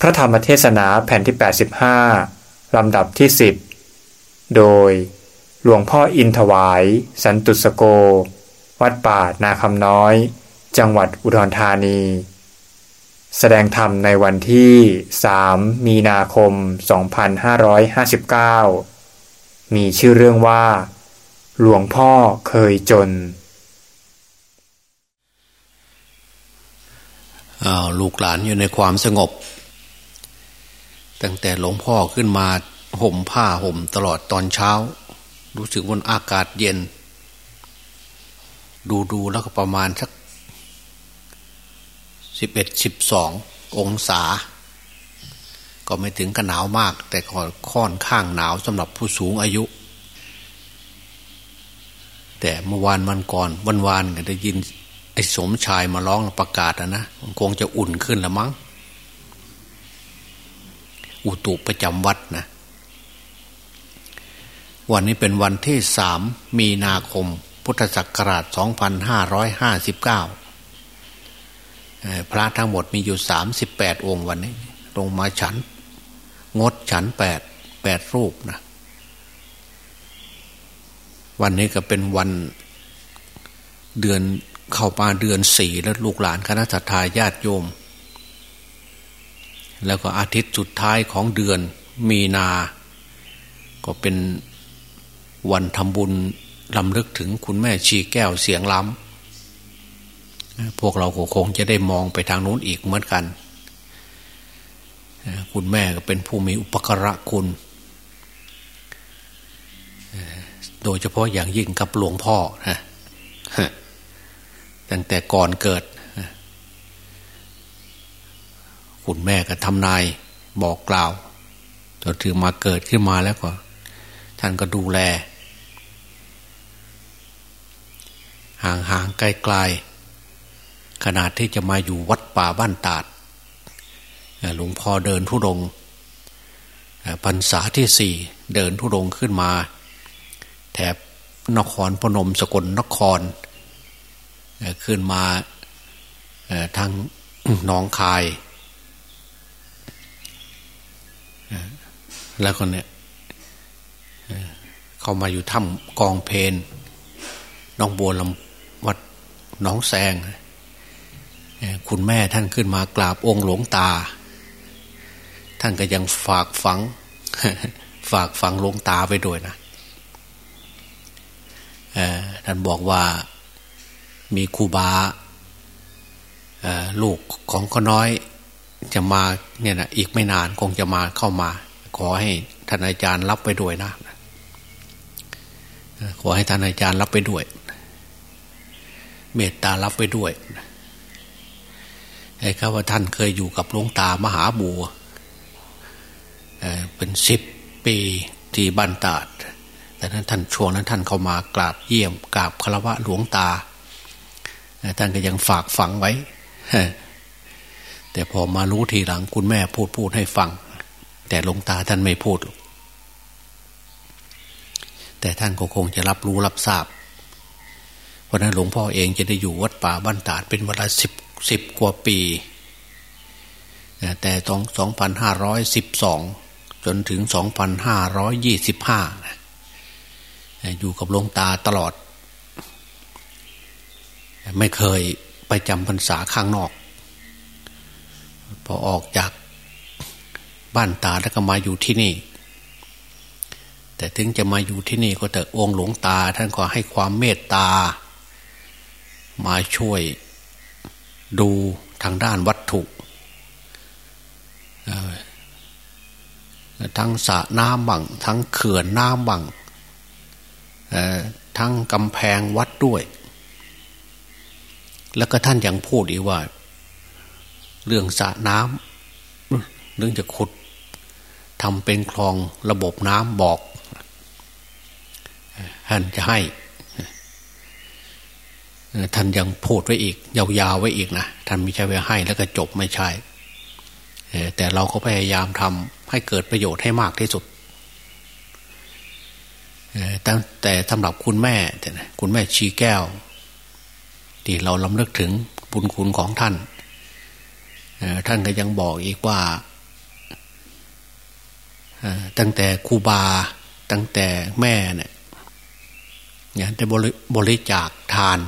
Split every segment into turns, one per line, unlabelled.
พระธรรมเทศนาแผ่นที่ 85 ลำดับที่ 10 โดยหลวงพ่ออินถวาย สันตุสโก วัดป่านาคำน้อย จังหวัดอุดรธานี แสดงธรรมในวันที่ 3 มีนาคม 2559 มีชื่อเรื่องว่า หลวงพ่อเคยจน
อ้าวลูกหลานอยู่ในความสงบ ตั้งแต่หลวงพ่อขึ้นมาห่มผ้าห่มตลอดตอนเช้า รู้สึกว่าอากาศเย็น ดูดูแล้วก็ประมาณสักสิบเอ็ดสิบสององศา ก็ไม่ถึงกับหนาวมาก แต่ก็ค่อนข้างหนาวสำหรับผู้สูงอายุ แต่เมื่อวานมันก่อนวันวานก็ได้ยินไอ้สมชายมาร้องประกาศนะนะคงจะอุ่นขึ้นละมั้ง อุตุประจำวัดนะ วันนี้เป็นวันที่สามมีนาคม พุทธศักราช 2559 พระทั้งหมดมีอยู่ 38 องค์วันนี้ ลงมาฉัน งดฉันแปดแปดรูปนะ วันนี้ก็เป็นวันเดือนเข้ามาเดือนสี่แล้วลูกหลานคณะสัตยาญาติโยม แล้วก็อาทิตย์สุดท้ายของเดือนมีนา ก็เป็นวันทำบุญลำลึกถึงคุณแม่ชีแก้วเสียงล้ำพวกเราคงจะได้มองไปทางนู้นอีกเหมือนกัน คุณแม่ก็เป็นผู้มีอุปกระคุณ โดยเฉพาะอย่างยิ่งกับหลวงพ่อนะตั้งแต่ก่อนเกิด คุณแม่ก็ทำนายบอกกล่าวจนถึงมาเกิดขึ้นมาแล้วก็ ท่านก็ดูแล ห่างๆไกลๆขนาดที่จะมาอยู่วัดป่าบ้านตาดหลวงพ่อเดินทุดงพรรษาที่สี่เดินทุดงขึ้นมา แถบนครพนมสกลนคร ขึ้นมาทางหนองคาย แล้วก็เนี่ยเข้ามาอยู่ถ้ำกองเพนน้องบัวลำวัดน้องแซงคุณแม่ท่านขึ้นมากราบองค์หลวงตา ท่านก็ยังฝากฝัง ฝากฝังหลวงตาไปด้วยนะท่านบอกว่ามีครูบาลูกของก็น้อยจะมาเนี่ยนะอีกไม่นานคงจะมาเข้ามา ขอให้ท่านอาจารย์รับไปด้วยนะขอให้ท่านอาจารย์รับไปด้วย เมตตารับไปด้วยไอ้ข้าว่าท่านเคยอยู่กับหลวงตามหาบัวเป็นสิบปีที่บ้านตาดแต่นั้นท่านช่วงนั้นท่านเข้ามากราบเยี่ยมกราบคารวะหลวงตา ท่านก็ยังฝากฝังไว้ แต่พอมารู้ทีหลังคุณแม่พูดพูดให้ฟัง แต่หลวงตาท่านไม่พูด แต่ท่านก็คงจะรับรู้รับทราบ เพราะนั้นหลวงพ่อเองจะได้อยู่วัดป่าบ้านตาดเป็นเวลาสิบสิบกว่าปี แต่ตองสองพันห้าร้อยสิบสองจนถึงสองพันห้าร้อยยี่สิบห้าอยู่กับหลวงตาตลอด ไม่เคยไปจำพรรษาข้างนอก พอออกจาก บ้านตาแล้วก็มาอยู่ที่นี่ แต่ถึงจะมาอยู่ที่นี่ก็แต่องค์หลวงตา ท่านก็ให้ความเมตตา มาช่วยดูทางด้านวัตถุทั้งสระน้ำบังทั้งเขื่อนน้ำบังทั้งกำแพงวัดด้วย แล้วก็ท่านยังพูดอีกว่า เรื่องสระน้ำเรื่องจะขุด ทำเป็นคลองระบบน้ำบอกท่านจะให้ท่านยังพูดไว้อีก ยาวๆไว้อีกนะท่านไม่ใช่ไว้ให้แล้วก็จบไม่ใช่แต่เราก็พยายามทำให้เกิดประโยชน์ให้มากที่สุดแต่สำหรับคุณแม่คุณแม่ชีแก้ว ที่เราลำลึกถึงบุญคุณของท่านท่านก็ยังบอกอีกว่า ตั้งแต่ครูบา ตั้งแต่แม่เนี่ยเนี่ยได้บริจาคทาน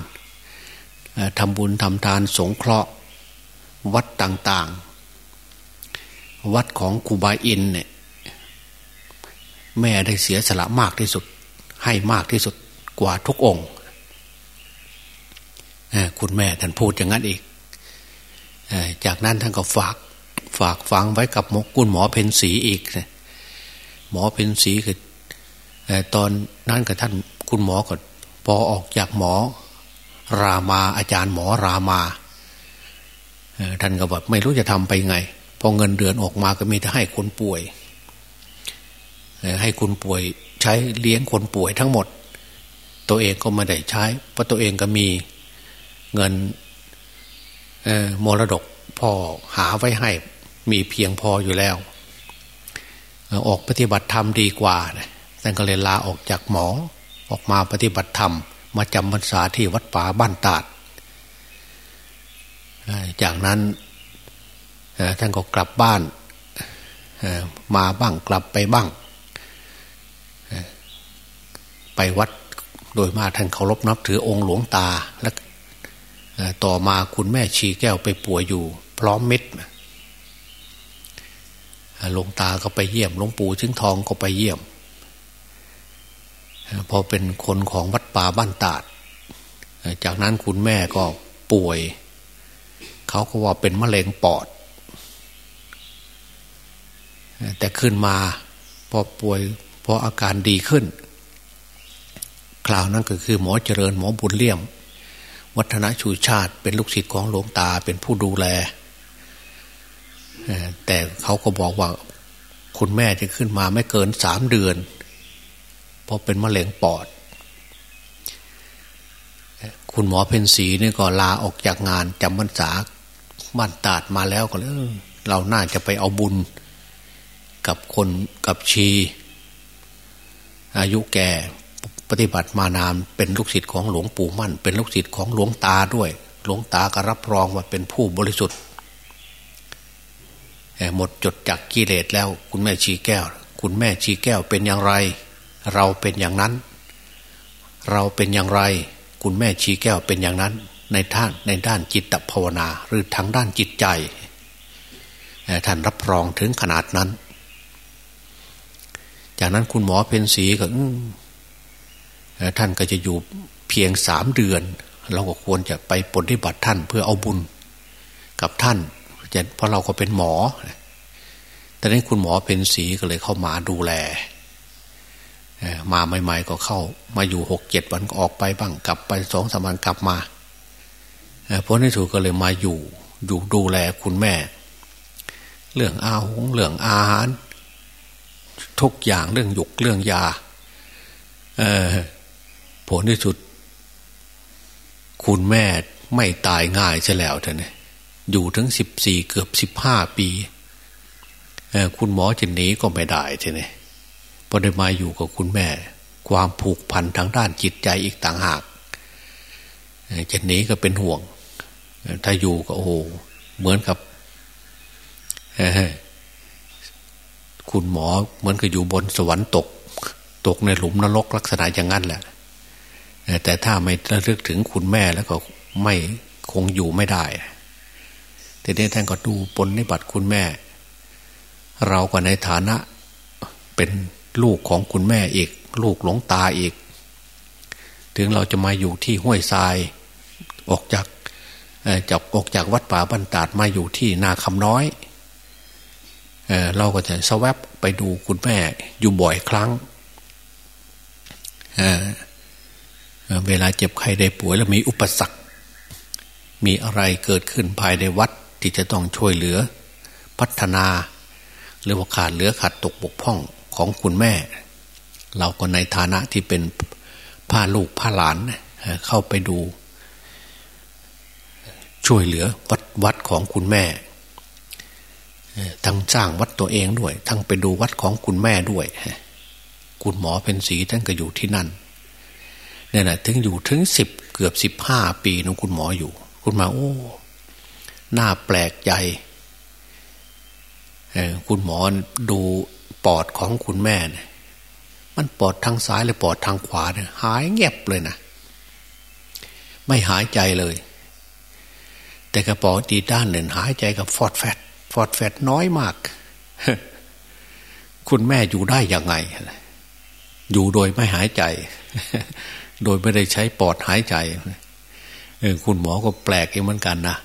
ทำบุญทำทานสงเคราะห์วัดต่างๆ วัดของครูบาอินเนี่ยแม่ได้เสียสละมากที่สุด ให้มากที่สุดกว่าทุกองค์คุณแม่ท่านพูดอย่างนั้นอีก จากนั้นท่านก็ฝากฝากฟังไว้กับมกุลหมอเพนสีอีก หมอเพนสีคือตอนนั้นกับท่านคุณหมอก็พอออกจากหมอรามาอาจารย์หมอรามาท่านก็แบบไม่รู้จะทำไปไง พอเงินเดือนออกมาก็มีแต่ให้คนป่วย ให้คนป่วยใช้เลี้ยงคนป่วยทั้งหมด ตัวเองก็ไม่ได้ใช้ เพราะตัวเองก็มีเงินมรดกพ่อหาไว้ให้มีเพียงพออยู่แล้ว ออกปฏิบัติธรรมดีกว่าท่านก็เลยลาออกจากหมอ ออกมาปฏิบัติธรรม มาจำพรรษาที่วัดป่าบ้านตาด จากนั้นท่านก็กลับบ้านมาบ้างกลับไปบ้าง ไปวัดโดยมาท่านเคารพนับถือองค์หลวงตาและต่อมาคุณแม่ชีแก้วไปป่วยอยู่ พร้อมเม็ด หลวงตาก็ไปเยี่ยมหลวงปู่ชึงทองก็ไปเยี่ยม พอเป็นคนของวัดป่าบ้านตาด จากนั้นคุณแม่ก็ป่วย เขาก็ว่าเป็นมะเร็งปอด แต่ขึ้นมาพอป่วยพออาการดีขึ้น คราวนั้นก็คือหมอเจริญหมอบุญเลี่ยม วัฒนชูชาติเป็นลูกศิษย์ของหลวงตาเป็นผู้ดูแล แต่เขาก็บอกว่าคุณแม่จะขึ้นมาไม่เกินสามเดือน เพราะเป็นมะเร็งปอด คุณหมอเพนสีนี่ก็ลาออกจากงานจำพรรษาบ้านตาดมาแล้วก็เลยเราน่าจะไปเอาบุญ กับคนกับชี อายุแก่ปฏิบัติมานานเป็นลูกศิษย์ของหลวงปู่มั่น เป็นลูกศิษย์ของหลวงตาด้วย หลวงตาก็รับรองว่าเป็นผู้บริสุทธิ์ หมดจดจากกิเลสแล้ว คุณแม่ชีแก้ว คุณแม่ชีแก้วเป็นอย่างไร เราเป็นอย่างนั้น เราเป็นอย่างไร คุณแม่ชีแก้วเป็นอย่างนั้น ในท่านในด้านจิตภาวนา หรือทางด้านจิตใจท่านรับรองถึงขนาดนั้น จากนั้นคุณหมอเพนสีก็ท่านก็จะอยู่เพียงสามเดือน เราก็ควรจะไปปฏิบัติท่านเพื่อเอาบุญกับท่าน เพราะเราก็เป็นหมอแต่นั้คุณหมอเพนสีก็เลยเข้ามาดูแลมาใหม่ ๆ ก็เข้า มาอยู่หกเจ็ดวันออกไปบ้างกลับไปสองสามวันกลับมาเพราะในสุดก็เลยมาอยู่ อยู่ดูแลคุณแม่ เรื่องอาหงเรื่องอาหาร ทุกอย่างเรื่องหยุกเรื่องยาผลที่สุด คุณแม่ไม่ตายง่ายใช่แล้วท่านเนี่ย อยู่ถึงสิบสี่เกือบสิบห้าปีคุณหมอจะหนีก็ไม่ได้ใช่ไหมพอได้มาอยู่กับคุณแม่ ความผูกพันทางด้านจิตใจอีกต่างหากจะหนีก็เป็นห่วง ถ้าอยู่ก็โอ้โหเหมือนกับคุณหมอเหมือนกับอยู่บนสวรรค์ตก ตกในหลุมนรกลักษณะอย่างนั้นแหละแต่ถ้าไม่ระลึกถึงคุณแม่แล้วก็ไม่คงอยู่ไม่ได้ แต่นี้ท่านก็ดูปนนิบัติคุณแม่ เราก็ในฐานะเป็นลูกของคุณแม่อีก ลูกหลงตาอีก ถึงเราจะมาอยู่ที่ห้วยทรายออกจากจากออกจากวัดป่าบรรดาดมาอยู่ที่นาคำน้อยเเราก็จะสวับไปดูคุณแม่อยู่บ่อยครั้งเเวลาเจ็บไข้ได้ป่วยแล้วมีอุปสรรค มีอะไรเกิดขึ้นภายในวัด ที่จะต้องช่วยเหลือพัฒนา หรือว่าขาดเหลือขาดตกบกพร่องของคุณแม่ เราก็ในฐานะที่เป็นพ่าลูกพ่าหลานเข้าไปดู ช่วยเหลือวัดวัดของคุณแม่ ทั้งสร้างวัดตัวเองด้วย ทั้งไปดูวัดของคุณแม่ด้วยคุณหมอเป็นสีท่านก็อยู่ที่นั่นเนี่ยนะถึงอยู่ถึงสิบเกือบสิบห้าปีนคุณหมออยู่ คุณมาโอ้ น้าแปลกใจคุณหมอดูปอดของคุณแม่เนี่ยมันปอดทางซ้ายหรือปอดทางขวาเนี่ยหายเงียบเลยนะไม่หายใจเลย แต่กระปอดีด้านหนึ่งหายใจกับฟอดแฟตฟอดแฟตน้อยมาก คุณแม่อยู่ได้ยังไง อยู่โดยไม่หายใจ โดยไม่ได้ใช้ปอดหายใจคุณหมอก็แปลกเหมือนกันนะ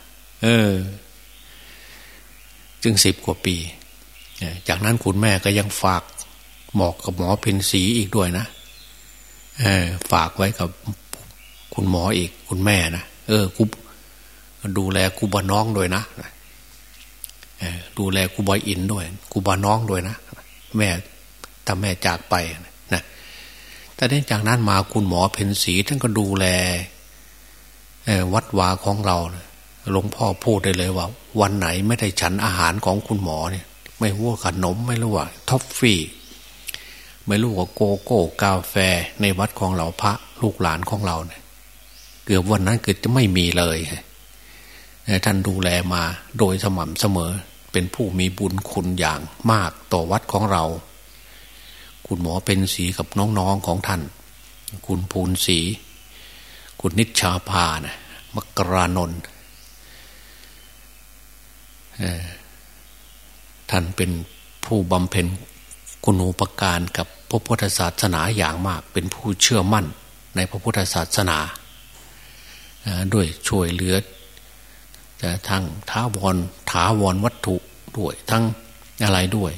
เออ จึงสิบกว่าปี จากนั้นคุณแม่ก็ยังฝากหมอกกับหมอเพ็ญศรีอีกด้วยนะเออฝากไว้กับคุณหมออีก คุณแม่นะเออกูดูแลกูบาน้องด้วยนะดูแลกูบอยอินด้วยกูบาน้องด้วยนะแม่ถ้าแม่จากไปนะแต่ในจากนั้นมาคุณหมอเพ็ญศรีท่านก็ดูแลวัดวาของเรา หลวงพ่อพูดได้เลยว่า วันไหนไม่ได้ฉันอาหารของคุณหมอเนี่ย ไม่ว่าขนมไม่รู้ว่าท็อฟฟี่ไม่รู้ว่าโกโก้กาแฟในวัดของเราพระลูกหลานของเราเนี่ยเกือบวันนั้นเกิดจะไม่มีเลยท่านดูแลมาโดยสม่ำเสมอ เป็นผู้มีบุญคุณอย่างมากต่อวัดของเรา คุณหมอเป็นสีกับน้องๆของท่าน คุณภูนสี คุณนิชชาพานะมกรานนท์ ท่านเป็นผู้บำเพ็ญคุณูปการกับพระพุทธศาสนาอย่างมาก เป็นผู้เชื่อมั่นในพระพุทธศาสนาด้วยช่วยเหลือทั้งท้าวรถาวรวัตถุด้วยทั้งอะไรด้วย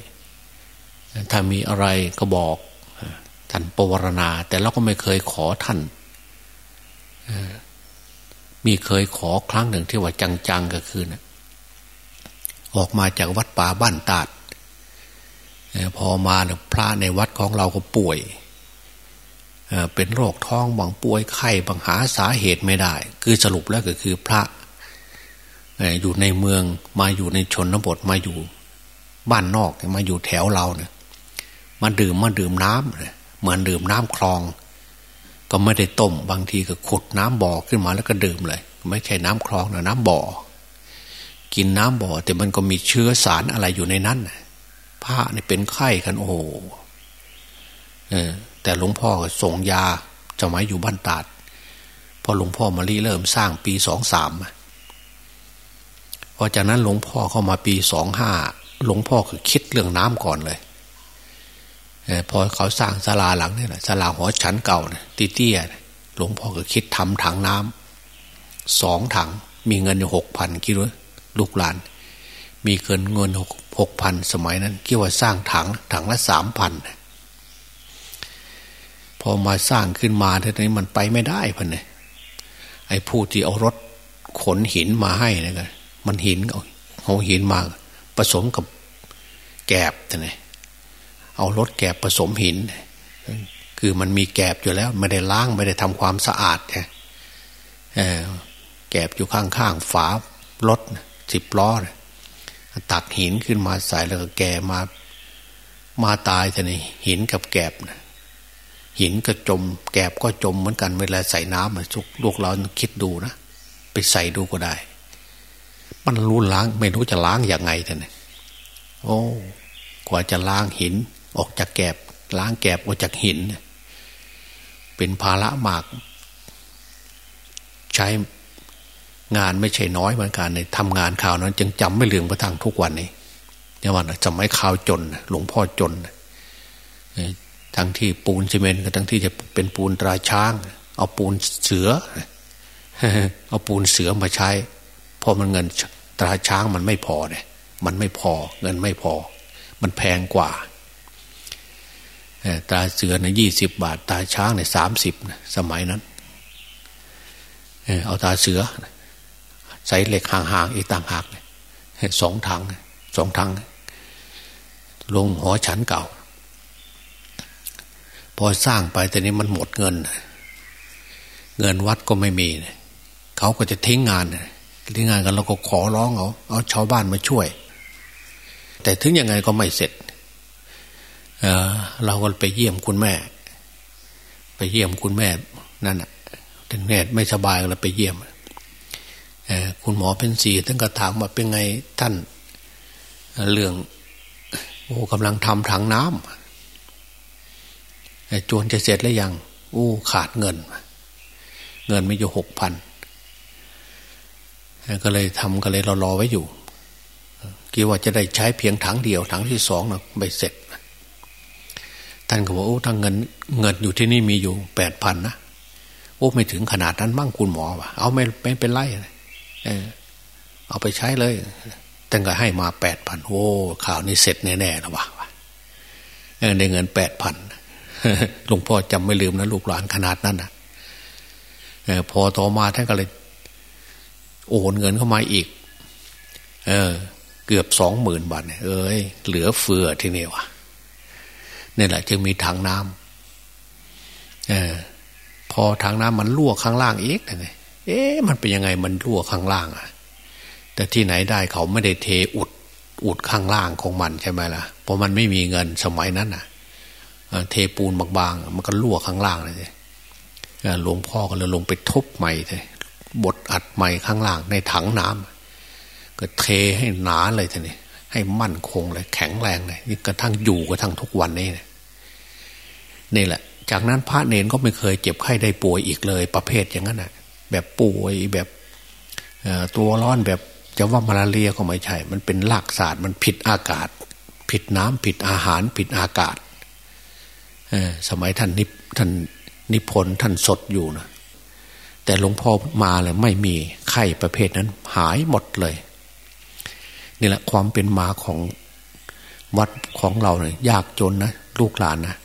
ถ้ามีอะไรก็บอกท่านปวารณา แต่เราก็ไม่เคยขอท่านมีเคยขอครั้งหนึ่งที่ว่าจังๆก็คือนะ ออกมาจากวัดป่าบ้านตาดพอมาพระในวัดของเราก็ป่วยเป็นโรคท้องบางป่วยไข้บางหาสาเหตุไม่ได้ คือสรุปแล้วก็คือพระอยู่ในเมืองมาอยู่ในชนบทมาอยู่บ้านนอกมาอยู่แถวเราเนี่ยมาดื่มมาดื่มน้ำเหมือนดื่มน้ำคลอง ก็ไม่ได้ต้มบางทีก็ขุดน้ำบ่อขึ้นมาแล้วก็ดื่มเลย ไม่ใช่น้ำคลองนะน้ำบ่อ กินน้ำบ่อ แต่มันก็มีเชื้อสารอะไรอยู่ในนั้นพระนี่เป็นไข้กันโอ้เออแต่หลวงพ่อส่งยาจะมาอยู่บ้านตาดพอหลวงพ่อมาลีเริ่มสร้างปีสองสามพอจากนั้นหลวงพ่อเข้ามาปีสองห้าหลวงพ่อคือคิดเรื่องน้ำก่อนเลยพอเขาสร้างศาลาหลังนี่แหละศาลาหอฉันเก่าเนี่ยตีเตี้ยหลวงพ่อก็คิดทำถังน้ำสองถังมีเงินอยู่หกพันคิดว่า ลูกหลาน มีเกินเงินหกพันสมัยนั้นคิดว่าสร้างถังถังละสามพันพอมาสร้างขึ้นมาทีนี้มันไปไม่ได้พันเนี่ยไอ้ผู้ที่เอารถขนหินมาให้นี่ยมันหินเอาหินมาผสมกับแกบแต่เนี่ยเอารถแกบผสมหิน คือมันมีแกบอยู่แล้ว ไม่ได้ล้างไม่ได้ทำความสะอาดไงแกบอยู่ข้างๆฝารถ สิบล้อตักหินขึ้นมาใส่แล้วก็แกมา มาตายแต่นี่หินกับแกบนะหินก็จม แกบก็จมเหมือนกันเวลาใส่น้ำมันทุกลูกเราคิดดูนะไปใส่ดูก็ได้ มันรู้ล้างไม่รู้จะล้างอย่างไงท่านโอ้กว่าจะล้างหิน ออกจากแกบ ล้างแกบออกจากหิน เป็นภาระมาก ใช้ งานไม่ใช่น้อยเหมือนกันในทำงานข่าวนั้น จึงจำไม่ลืมกระทั่งทุกวันนี้เนี่ยวันจำไม่ข่าวจน หลวงพ่อจนทั้งที่ปูนซีเมนต์กับทั้งที่จะเป็นปูนตราช้าง เอาปูนเสือ เอาปูนเสือมาใช้เพอมันเงินตราช้างมันไม่พอเนี่ยมันไม่พอ เงินไม่พอ มันแพงกว่าตาเสือเนี่ยยี่สิบบาท ตาช้างเนี่ยสามสิบสมัยนั้น เอาตาเสือ ใส่เหล็กห่างๆอีกต่างหากสองถังสองถังลงหอฉันเก่า พอสร้างไปแต่นี้มันหมดเงิน เงินวัดก็ไม่มีเขาก็จะทิ้งงานทิ้งงานกันเราก็ขอร้องเอาเอาชาวบ้านมาช่วย แต่ถึงยังไงก็ไม่เสร็จเเราก็ไปเยี่ยมคุณแม่ ไปเยี่ยมคุณแม่นั่นแหะถึงแม่ไม่สบายเราไปเยี่ยม คุณหมอเป็นสีท่านก็ถามว่าเป็นไงท่าน เรื่องโอ้กำลังทำถังน้ำจวนจะเสร็จแล้วยังอู้ขาดเงิน เงินไม่อยู่หกพันก็เลยทำก็เลยรอรอไว้อยู่คิดว่าจะได้ใช้เพียงถังเดียวถังที่สองนะไปเสร็จท่านก็บอกโอ้ทั้งเงิน เงินอยู่ที่นี่มีอยู่แปดพันนะโอ้ไม่ถึงขนาดนั้นมั่งคุณหมอวะเอาไม่ไม่เป็นไรเออ เอาไปใช้เลยตั้งแต่ให้มาแปดพันโอ้ข่าวนี้เสร็จแน่ๆแล้ววะได้เงินแปดพันหลวงพ่อจำไม่ลืมนะลูกหลานขนาดนั้นนะพอต่อมาท่านก็เลย โอนเงินเข้ามาอีก เออ เกือบสองหมื่นบาทเอ้ยเหลือเฟือที่นี่วะนี่แหละ จึงมีถังน้ำเออ พอถังน้ำมันรั่วข้างล่างอีกนะเเอ๊ะมันเป็นยังไงมันรั่วข้างล่างอะแต่ที่ไหนได้เขาไม่ได้เทอุดอุดข้างล่างของมันใช่ไหมล่ะเพราะมันไม่มีเงินสมัยนั้นอะเทปูนบางๆ มันก็รั่วข้างล่างเลยหลวงพ่อก็เลยลงไปทุบใหม่เลยบดอัดใหม่ข้างล่างในถังน้ำก็เทให้หนาเลยทีนี้ให้มั่นคงเลย แข็งแรงเลยนี่กระทั่งอยู่กระทั่งทุกวันนี้นี่แหละ จากนั้นพระเนนก็ไม่เคยเจ็บไข้ได้ป่วยอีกเลย ประเภทอย่างนั้นนะ แบบป่วยแบบตัวร้อนแบบจะว่ามาลาเรียก็ไม่ใช่ มันเป็นหลักศาสตร์มันผิดอากาศ ผิดน้ำผิดอาหารผิดอากาศสมัยท่านนิท่านนิพนธ์ท่านสดอยู่นะแต่หลวงพ่อมาเลยไม่มีไข้ประเภทนั้น หายหมดเลยนี่แหละความเป็นมาของวัดของเราเนี่ยยากจนนะลูกหลานนะ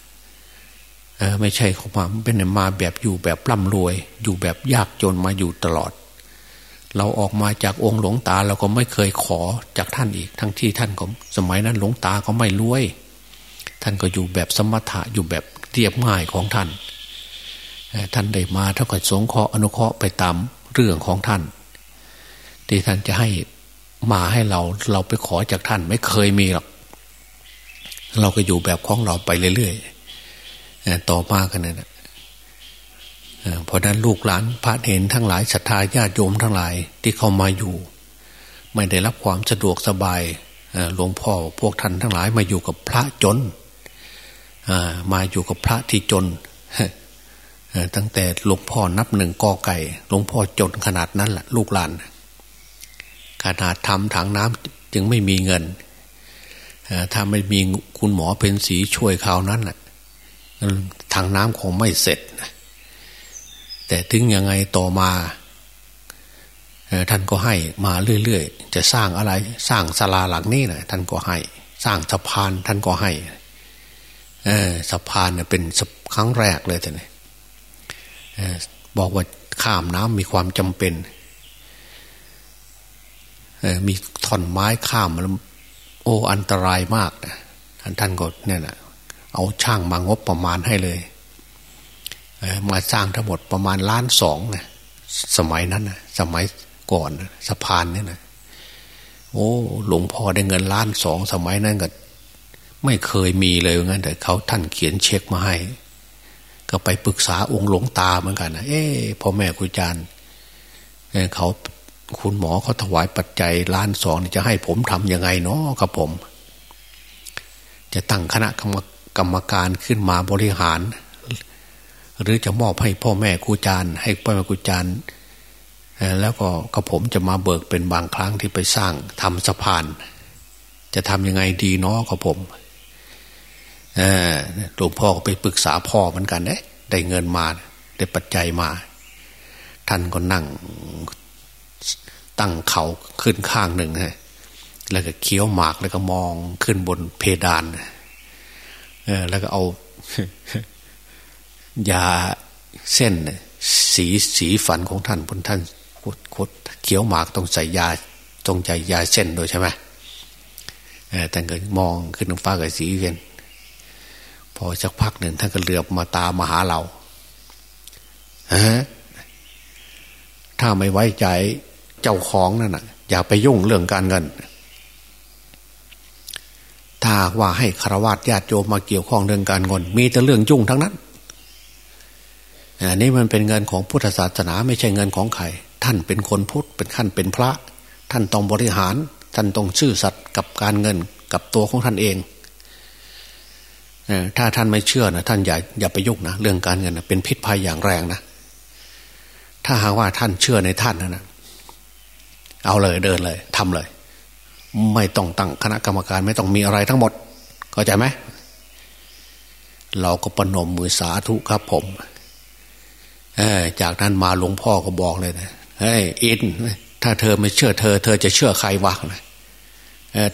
ไม่ใช่เขามาเป็นมาแบบอยู่แบบร่ำรวย อยู่แบบยากจนมาอยู่ตลอด เราออกมาจากองค์หลวงตาเราก็ไม่เคยขอจากท่านอีก ทั้งที่ท่านก็สมัยนั้นหลวงตาก็ไม่รวย ท่านก็อยู่แบบสมถะอยู่แบบเรียบง่ายของท่าน ท่านได้มาเท่ากับสงเคราะห์อนุเคราะห์ไปตามเรื่องของท่าน ที่ท่านจะให้มาให้เราเราไปขอจากท่านไม่เคยมีหรอกเราก็อยู่แบบของเราไปเรื่อยๆ ต่อมากันนี่ยเพราะนั้นลูกหลานพระเห็นทั้งหลายศรัทธาญาติโยมทั้งหลายที่เข้ามาอยู่ ไม่ได้รับความสะดวกสบายหลวงพ่อพวกท่านทั้งหลายมาอยู่กับพระจนมาอยู่กับพระที่จนตั้งแต่หลวงพ่อนับหนึ่งกอไก่หลวงพ่อจนขนาดนั้นแหละลูกหลานขนาดทำถังน้ำจึงไม่มีเงินถ้าไม่มีคุณหมอเป็นสีช่วยคราวนั้นแหละ ถังน้ำคงไม่เสร็จ แต่ถึงยังไงต่อมาท่านก็ให้มาเรื่อยๆ จะสร้างอะไรสร้างศาลาหลังนี้นะท่านก็ให้ สร้างสะพานท่านก็ให้สะพานเนี่ยเป็นครั้งแรกเลยท่านบอกว่าข้ามน้ำมีความจำเป็นมีท่อนไม้ข้ามแล้วโอ้อันตรายมากนะท่านท่านก็เนี่ยนะ เอาช่างมางบประมาณให้เลยมาสร้างทั้งหมดประมาณล้านสองนะสมัยนั้นนะสมัยก่อนสะพานเนี่ยนะโอ้หลวงพ่อได้เงินล้านสองสมัยนั้นก็ไม่เคยมีเลยงั้นแต่เขาท่านเขียนเช็คมาให้ ก็ไปปรึกษาองค์หลวงตาเหมือนกันนะเอ๊พ่อแม่ครูอาจารย์เขาคุณหมอเขาถวายปัจจัยล้านสองจะให้ผมทำยังไงเนาะครับผม จะตั้งคณะกรรม กรรมการขึ้นมาบริหาร หรือจะมอบให้พ่อแม่ครูอาจารย์ ให้พ่อแม่ครูอาจารย์แล้วก็กระผมจะมาเบิกเป็นบางครั้งที่ไปสร้างทำสะพาน จะทำยังไงดีเนาะครับผมหลวงพ่อก็ไปปรึกษาพ่อเหมือนกันเนะได้เงินมาได้ปัจจัยมา ท่านก็นั่งตั้งเขาขึ้นข้างหนึ่งฮะแล้วก็เคี้ยวหมากแล้วก็มองขึ้นบนเพดาน เออ แล้วก็เอายาเส้นสีสีฝันของท่านบนท่านคดคดเคี้ยวหมากต้องใส่ยาต้องใจยาเส้นโดยใช่ไหมแต่ก็มองขึ้นฟ้ากับสีเวียนพอสักพักหนึ่งท่านก็เหลือบมาตามาหาเราฮะถ้าไม่ไว้ใจเจ้าของนั่นนะอย่าไปยุ่งเรื่องการเงินาว่าให้คารวะญาติโยมมาเกี่ยวข้องเรื่องการเงิน มีแต่เรื่องยุ่งทั้งนั้นอันนี้มันเป็นเงินของพุทธศาสนาไม่ใช่เงินของใครท่านเป็นคนพุทธเป็นขั้นเป็นพระ ท่านต้องบริหาร ท่านต้องชื่อสัตย์กับการเงินกับตัวของท่านเองถ้าท่านไม่เชื่อนะท่านอย่าอย่าไปยุ่งนะเรื่องการเงินนะเป็นพิษภัยอย่างแรงนะถ้าหากว่าท่านเชื่อในท่านนะนะเอาเลยเดินเลยทำเลย ไม่ต้องตั้งคณะกรรมการไม่ต้องมีอะไรทั้งหมด เข้าใจไหมเราก็ประนมมือสาธุครับผมจากนั้นมาหลวงพ่อก็บอกเลยนะเฮ้ยอิน ถ้าเธอไม่เชื่อเธอ เธอจะเชื่อใครวะนะ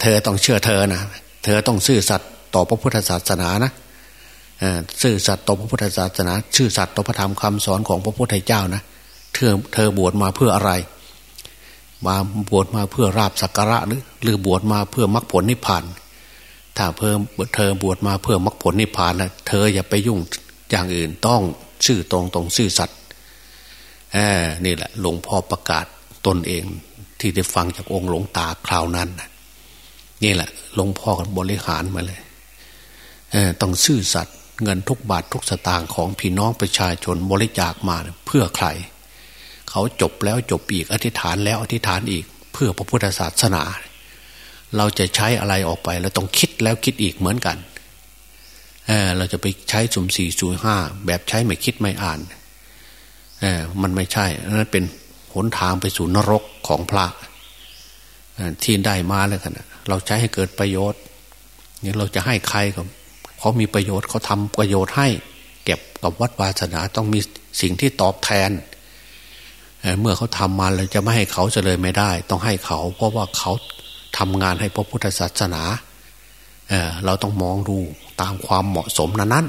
เธอต้องเชื่อเธอนะเธอต้องซื่อสัตย์ต่อพระพุทธศาสนานะซื่อสัตย์ต่อพระพุทธศาสนา ชื่อสัตย์ต่อพระธรรมคำสอนของพระพุทธเจ้านะเธอเธอบวชมาเพื่ออะไร มาบวชมาเพื่อราบสักการะหรือหรือบวชมาเพื่อมรรคผลนิพพาน ถ้าเพิ่มเธอบวชมาเพื่อมรรคผลนิพพานนะเธออย่าไปยุ่งอย่างอื่นต้องชื่อตรงตรงชื่อสัตย์นี่แหละ หลวงพ่อประกาศตนเองที่ได้ฟังจากองค์หลวงตาคราวนั้นนี่แหละหลวงพ่อกันบริหารมาเลยต้องซื่อสัตย์เงินทุกบาททุกสตางค์ของพี่น้องประชาชนบริจาคมาเพื่อใคร เขาจบแล้วจบอีกอธิษฐานแล้วอธิษฐานอีก เพื่อพระพุทธศาสนา เราจะใช้อะไรออกไปเราต้องคิดแล้วคิดอีกเหมือนกันเเราจะไปใช้สุ่มสี่สุ่มห้าแบบใช้ไม่คิดไม่อ่านมันไม่ใช่นั่นเป็นหนทางไปสู่นรกของพระที่ได้มาแล้วกันเราใช้ให้เกิดประโยชน์นี่เราจะให้ใครก็เขามีประโยชน์เขาทำประโยชน์ให้ เก็บกับวัดวาสนาต้องมีสิ่งที่ตอบแทน เมื่อเขาทำมาเราจะไม่ให้เขาจะเลยไม่ได้ ต้องให้เขา เพราะว่าเขาทำงานให้พระพุทธศาสนาเเราต้องมองดูตามความเหมาะสมนั้นนั้น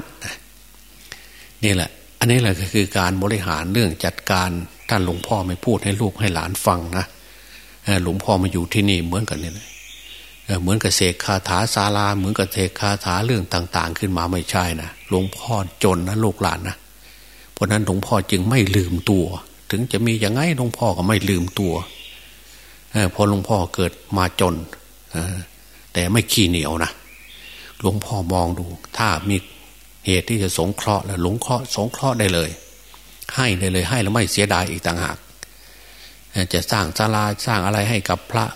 นี่แหละ อันนี้แหละก็คือการบริหารเรื่องจัดการท่านหลวงพ่อไม่พูดให้ลูกให้หลานฟังนะหลวงพ่อมาอยู่ที่นี่เหมือนกันนี่เลยเหมือนกับเสกคาถาศาลา เหมือนกับเสกคาถาเรื่องต่าง ๆ ขึ้นมาไม่ใช่นะหลวงพ่อจนนะลูกหลานนะเพราะนั้นหลวงพ่อจึงไม่ลืมตัว ถึงจะมีอย่างไงหลวงพ่อก็ไม่ลืมตัวพอหลวงพ่อเกิดมาจนแต่ไม่ขี้เหนียวนะหลวงพ่อมองดู ถ้ามีเหตุที่จะสงเคราะห์แล้วหลวงเคราะห์สงเคราะห์ได้เลย ให้ได้เลยให้แล้วไม่เสียดายอีกต่างหาก จะสร้างศาลาสร้างอะไรให้กับพระ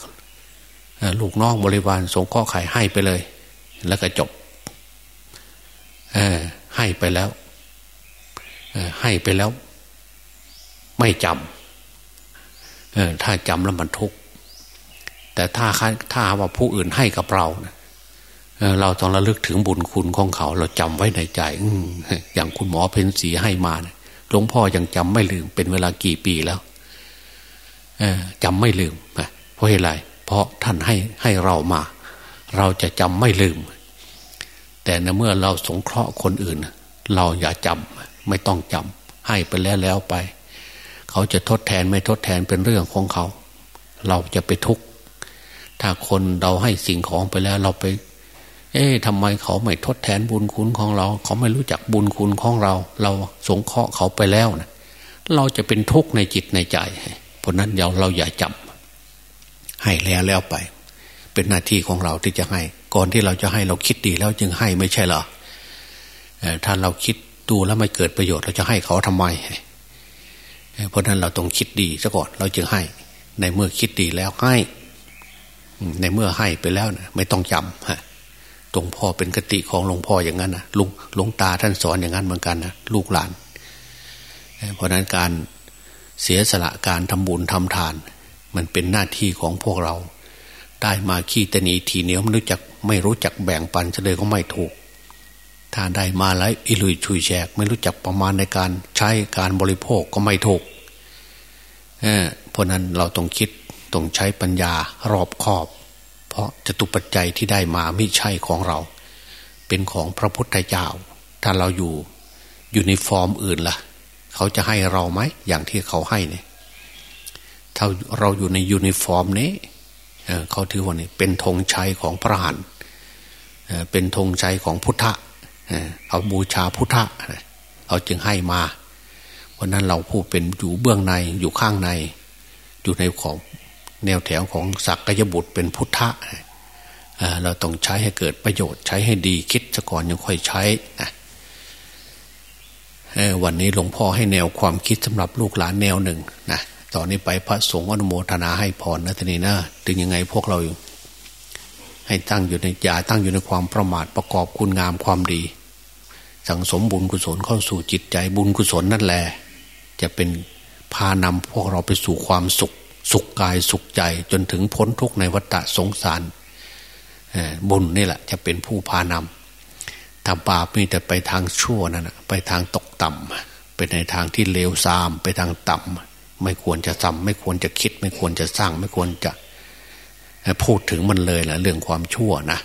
ลูกน้องบริวารสงเคราะห์ไข่ให้ไปเลย แล้วก็จบให้ไปแล้วให้ไปแล้ว ไม่จำถ้าจำแล้วมันทุกข์แต่ถ้าถ้าว่าผู้อื่นให้กับเราเราต้องระลึกถึงบุญคุณของเขา เราจำไว้ในใจอย่างคุณหมอเพนสีให้มาหลวงพ่อยังจำไม่ลืม เป็นเวลากี่ปีแล้วจำไม่ลืมเพราะอะไรเพราะท่านให้ให้เรามา เราจะจำไม่ลืม แต่ในเมื่อเราสงเคราะห์คนอื่น เราอย่าจำไม่ต้องจำให้ไปแล้วแล้วไป เขาจะทดแทนไม่ทดแทนเป็นเรื่องของเขา เราจะไปทุกข์ถ้าคนเราให้สิ่งของไปแล้วเราไป เอ๊ะทำไมเขาไม่ทดแทนบุญคุณของเรา เขาไม่รู้จักบุญคุณของเรา เราสงเคราะห์เขาไปแล้วนะเราจะเป็นทุกข์ในจิตในใจเพราะนั้นเดี๋ยวเราอย่าจำให้แล้วแล้วไป เป็นหน้าที่ของเราที่จะให้ ก่อนที่เราจะให้เราคิดดีแล้วจึงให้ไม่ใช่เหรอถ้าเราคิดดูแล้วไม่เกิดประโยชน์เราจะให้เขาทำไม เพราะนั้นเราต้องคิดดีซะก่อนเราจึงให้ ในเมื่อคิดดีแล้วให้ในเมื่อให้ไปแล้วนะไม่ต้องจำฮะตรงพ่อเป็นกติของหลวงพ่ออย่างนั้นนะลุงหลวงตาท่านสอนอย่างนั้นเหมือนกันนะลูกหลาน เพราะนั้นการเสียสละการทำบุญทำทาน มันเป็นหน้าที่ของพวกเรา ได้มาขี้ตนีทีเหนียวไม่รู้จักไม่รู้จักแบ่งปันเลยก็ไม่ถูก ถ้าได้มาแล้วอิลุยชุยแฉกไม่รู้จักประมาณในการใช้การบริโภคก็ไม่ถูกเเพราะนั้นเราต้องคิดต้องใช้ปัญญารอบคอบ เพราะจตุปัจจัยที่ได้มาไม่ใช่ของเรา เป็นของพระพุทธเจ้า ถ้าเราอยู่อยู่ในฟอร์มอื่นละ่ะ เขาจะให้เราไหมอย่างที่เขาให้เนี่ยถ้าเราอยู่ในยูนิฟอร์มนี้เขาถือว่านี่เป็นธงชัยของพระหันเป็นธงชัยของพุทธะ เอาบูชาพุทธะเขาจึงให้มา เพราะนั้นเราผู้เป็นอยู่เบื้องในอยู่ข้างใน อยู่ในของแนวแถวของศักยบุตรเป็นพุทธะเราต้องใช้ให้เกิดประโยชน์ใช้ให้ดีคิดซะก่อนยังค่อยใช้นะวันนี้หลวงพ่อให้แนวความคิดสำหรับลูกหลานแนวหนึ่งนะตอนนี้ไปพระสงฆ์อนุโมทนาให้พรนะทีนี้นะถึงยังไงพวกเรา ให้ตั้งอยู่ในอย่าตั้งอยู่ในความประมาทประกอบคุณงามความดี สั่งสมบุญกุศลเข้าสู่จิตใจบุญกุศลนั่นแหละจะเป็นพานำพวกเราไปสู่ความสุข สุขกายสุขใจจนถึงพ้นทุกข์ในวัฏสงสารบุญนี่แหละ จะเป็นผู้พานำถ้าบาปมีแต่ไปทางชั่วนั่นไปทางตกต่ำไปในทางที่เลวทราม ไปทางต่ำไม่ควรจะทำไม่ควรจะคิด ไม่ควรจะสร้าง ไม่ควรจะ พูดถึงมันเลยแหละเรื่องความชั่วนะ